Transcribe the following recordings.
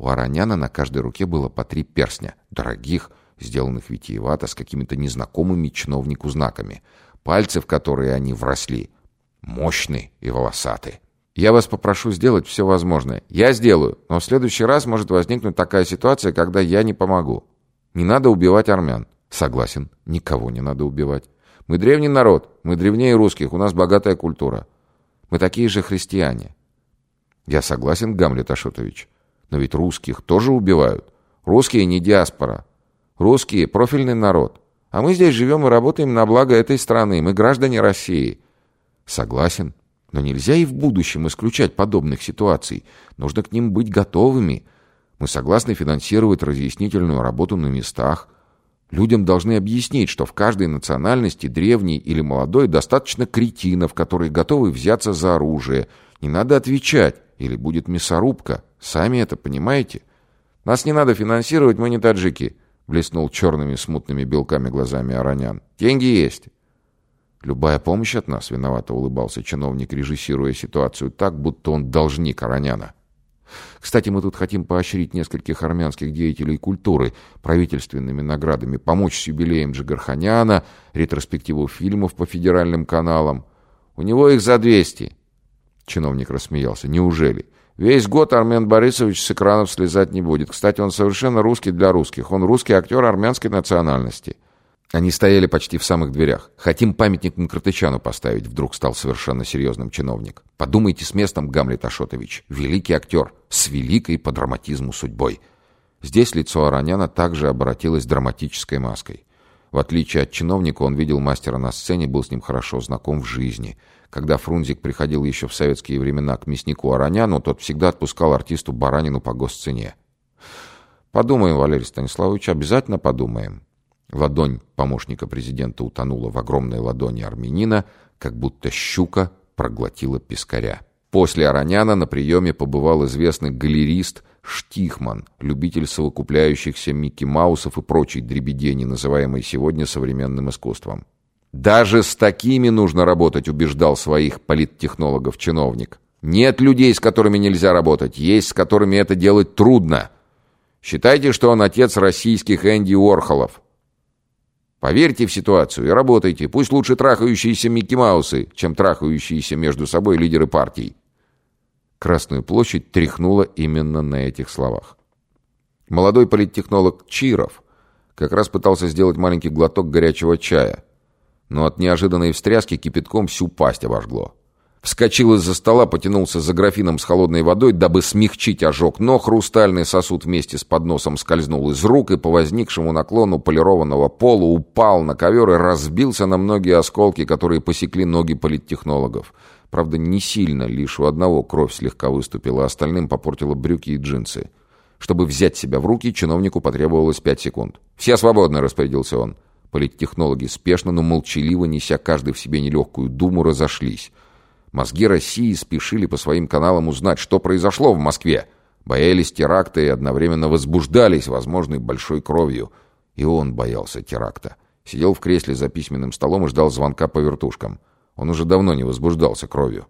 У Ароняна на каждой руке было по три перстня, дорогих, сделанных витиевато с какими-то незнакомыми чиновнику знаками. Пальцы, в которые они вросли, мощные и волосатые. Я вас попрошу сделать все возможное. Я сделаю, но в следующий раз может возникнуть такая ситуация, когда я не помогу. Не надо убивать армян. Согласен, никого не надо убивать. Мы древний народ, мы древнее русских, у нас богатая культура. Мы такие же христиане. Я согласен, Гамлет Ашотович. Но ведь русских тоже убивают. Русские не диаспора. Русские – профильный народ. А мы здесь живем и работаем на благо этой страны. Мы граждане России. Согласен. Но нельзя и в будущем исключать подобных ситуаций. Нужно к ним быть готовыми. Мы согласны финансировать разъяснительную работу на местах. Людям должны объяснить, что в каждой национальности, древней или молодой, достаточно кретинов, которые готовы взяться за оружие. Не надо отвечать, или будет мясорубка. Сами это понимаете? Нас не надо финансировать, мы не таджики, блеснул черными смутными белками глазами Аронян. Деньги есть. Любая помощь от нас, виновато улыбался чиновник, режиссируя ситуацию так, будто он должник Ароняна. Кстати, мы тут хотим поощрить нескольких армянских деятелей культуры правительственными наградами, помочь с юбилеем Джигарханяна, ретроспективу фильмов по федеральным каналам. У него их за двести. Чиновник рассмеялся. Неужели? Весь год Армен Борисович с экранов слезать не будет. Кстати, он совершенно русский для русских. Он русский актер армянской национальности. Они стояли почти в самых дверях. «Хотим памятник Мкртычану поставить», — вдруг стал совершенно серьезным чиновник. «Подумайте с местом, Гамлет Ашотович. Великий актер, с великой по драматизму судьбой». Здесь лицо Ароняна также обратилось драматической маской. В отличие от чиновника, он видел мастера на сцене, был с ним хорошо знаком в жизни. Когда Фрунзик приходил еще в советские времена к мяснику Ароняну, тот всегда отпускал артисту баранину по госцене. «Подумаем, Валерий Станиславович, обязательно подумаем». Ладонь помощника президента утонула в огромной ладони армянина, как будто щука проглотила пескаря. После Ароняна на приеме побывал известный галерист Штихман, любитель совокупляющихся Микки Маусов и прочей дребедени, называемой сегодня современным искусством. «Даже с такими нужно работать», убеждал своих политтехнологов чиновник. «Нет людей, с которыми нельзя работать, есть с которыми это делать трудно. Считайте, что он отец российских Энди Уорхолов. Поверьте в ситуацию и работайте. Пусть лучше трахающиеся Микки Маусы, чем трахающиеся между собой лидеры партий. Красную площадь тряхнула именно на этих словах. Молодой политтехнолог Чиров как раз пытался сделать маленький глоток горячего чая, но от неожиданной встряски кипятком всю пасть обожгло. Вскочил из-за стола, потянулся за графином с холодной водой, дабы смягчить ожог, но хрустальный сосуд вместе с подносом скользнул из рук и по возникшему наклону полированного пола упал на ковер и разбился на многие осколки, которые посекли ноги политтехнологов. Правда, не сильно, лишь у одного кровь слегка выступила, остальным попортила брюки и джинсы. Чтобы взять себя в руки, чиновнику потребовалось пять секунд. «Все свободны», — распорядился он. Политтехнологи спешно, но молчаливо, неся каждый в себе нелегкую думу, разошлись. Мозги России спешили по своим каналам узнать, что произошло в Москве. Боялись теракта и одновременно возбуждались возможной большой кровью. И он боялся теракта. Сидел в кресле за письменным столом и ждал звонка по вертушкам. Он уже давно не возбуждался кровью.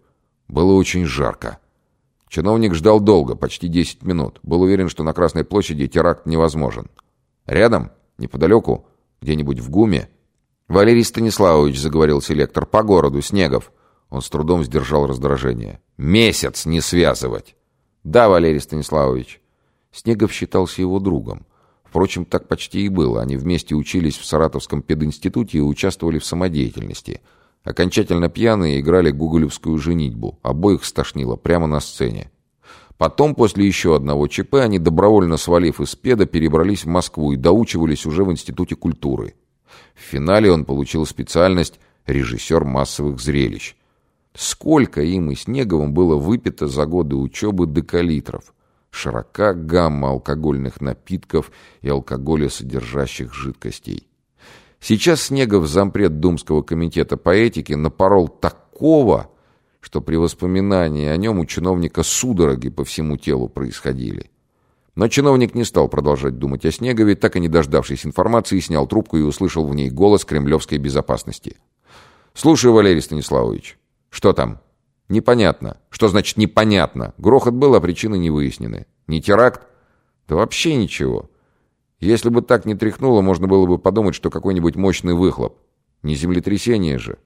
Было очень жарко. Чиновник ждал долго, почти 10 минут. Был уверен, что на Красной площади теракт невозможен. Рядом, неподалеку, где-нибудь в ГУМе. «Валерий Станиславович», — заговорил селектор, — «по городу, Снегов». Он с трудом сдержал раздражение. «Месяц не связывать!» «Да, Валерий Станиславович». Снегов считался его другом. Впрочем, так почти и было. Они вместе учились в Саратовском пединституте и участвовали в самодеятельности. Окончательно пьяные играли гуголевскую женитьбу. Обоих стошнило прямо на сцене. Потом, после еще одного ЧП, они, добровольно свалив из педа, перебрались в Москву и доучивались уже в Институте культуры. В финале он получил специальность «режиссер массовых зрелищ». Сколько им и Снеговым было выпито за годы учебы декалитров. Широка гамма алкогольных напитков и алкоголя содержащих жидкостей. Сейчас Снегов, зампред Думского комитета по этике, напорол такого, что при воспоминании о нем у чиновника судороги по всему телу происходили. Но чиновник не стал продолжать думать о Снегове, так и не дождавшись информации, снял трубку и услышал в ней голос кремлевской безопасности. «Слушаю, Валерий Станиславович». Что там? Непонятно. Что значит непонятно? Грохот был, а причины не выяснены. Не теракт? Да вообще ничего. Если бы так не тряхнуло, можно было бы подумать, что какой-нибудь мощный выхлоп. Не землетрясение же.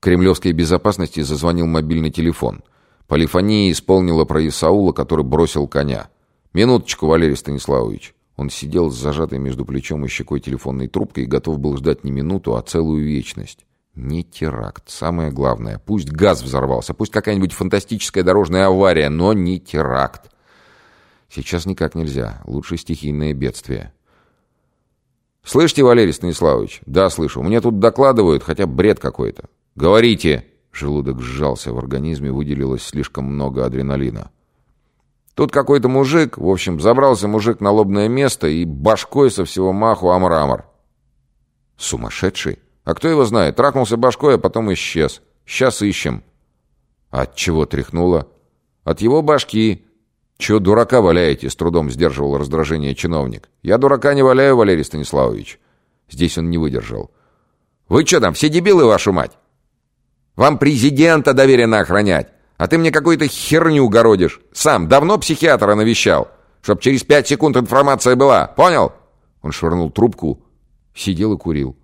Кремлевской безопасности зазвонил мобильный телефон. Полифония исполнила про Исаула, который бросил коня. «Минуточку, Валерий Станиславович». Он сидел с зажатой между плечом и щекой телефонной трубкой и готов был ждать не минуту, а целую вечность. Не теракт. Самое главное. Пусть газ взорвался, пусть какая-нибудь фантастическая дорожная авария, но не теракт. Сейчас никак нельзя. Лучше стихийное бедствие. «Слышите, Валерий Станиславович?» «Да, слышу. Мне тут докладывают, хотя бред какой-то». «Говорите!» Желудок сжался в организме, выделилось слишком много адреналина. Тут какой-то мужик, в общем, забрался мужик на лобное место и башкой со всего маху о мрамор. Сумасшедший? А кто его знает? Трахнулся башкой, а потом исчез. Сейчас ищем. От чего тряхнуло? От его башки. Чего дурака валяете? С трудом сдерживал раздражение чиновник. Я дурака не валяю, Валерий Станиславович. Здесь он не выдержал. Вы что там, все дебилы, вашу мать? Вам президента доверено охранять. А ты мне какую-то херню городишь. Сам давно психиатра навещал. Чтоб через пять секунд информация была. Понял?» Он швырнул трубку, сидел и курил,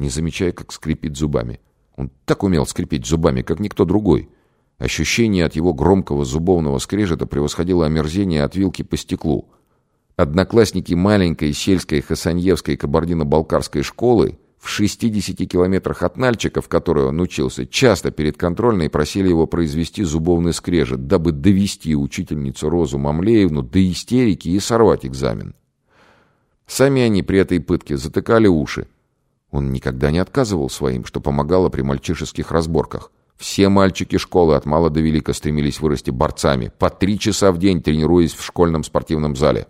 не замечая, как скрипит зубами. Он так умел скрипеть зубами, как никто другой. Ощущение от его громкого зубовного скрежета превосходило омерзение от вилки по стеклу. Одноклассники маленькой сельской хасаньевской кабардино-балкарской школы в 60 километрах от Нальчика, в которой он учился, часто перед контрольной просили его произвести зубовный скрежет, дабы довести учительницу Розу Мамлеевну до истерики и сорвать экзамен. Сами они при этой пытке затыкали уши. Он никогда не отказывал своим, что помогало при мальчишеских разборках. Все мальчики школы от мала до велика стремились вырасти борцами, по три часа в день тренируясь в школьном спортивном зале.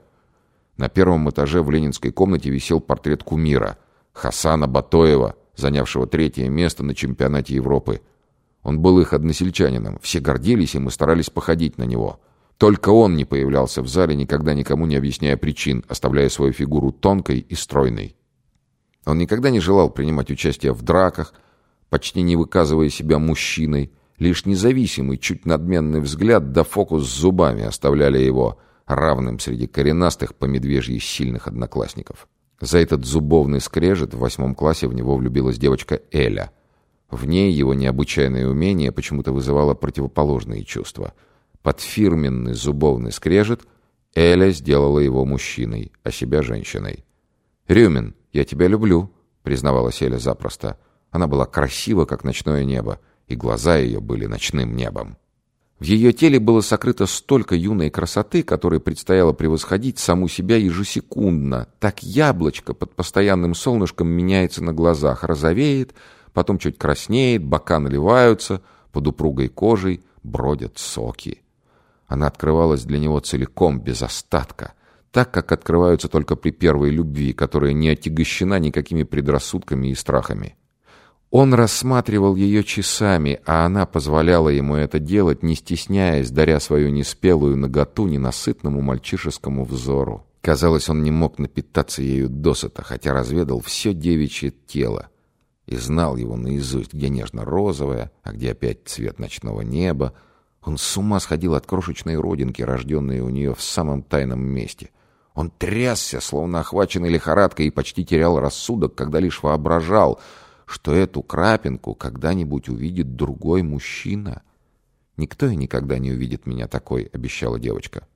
На первом этаже в ленинской комнате висел портрет кумира – Хасана Батоева, занявшего третье место на чемпионате Европы. Он был их односельчанином, все гордились им и старались походить на него. Только он не появлялся в зале, никогда никому не объясняя причин, оставляя свою фигуру тонкой и стройной. Он никогда не желал принимать участие в драках, почти не выказывая себя мужчиной, лишь независимый, чуть надменный взгляд да фокус с зубами оставляли его равным среди коренастых по медвежьи сильных одноклассников. За этот зубовный скрежет в восьмом классе в него влюбилась девочка Эля. В ней его необычайное умение почему-то вызывало противоположные чувства. Под фирменный зубовный скрежет Эля сделала его мужчиной, а себя женщиной. «Рюмин, я тебя люблю», — признавалась Эля запросто. Она была красива, как ночное небо, и глаза ее были ночным небом. В ее теле было сокрыто столько юной красоты, которой предстояло превосходить саму себя ежесекундно. Так яблочко под постоянным солнышком меняется на глазах, розовеет, потом чуть краснеет, бока наливаются, под упругой кожей бродят соки. Она открывалась для него целиком, без остатка, так, как открываются только при первой любви, которая не отягощена никакими предрассудками и страхами. Он рассматривал ее часами, а она позволяла ему это делать, не стесняясь, даря свою неспелую наготу ненасытному мальчишескому взору. Казалось, он не мог напитаться ею досыта, хотя разведал все девичье тело и знал его наизусть, где нежно-розовое, а где опять цвет ночного неба. Он с ума сходил от крошечной родинки, рожденной у нее в самом тайном месте. Он трясся, словно охваченный лихорадкой, и почти терял рассудок, когда лишь воображал — что эту крапинку когда-нибудь увидит другой мужчина. «Никто и никогда не увидит меня такой», — обещала девочка.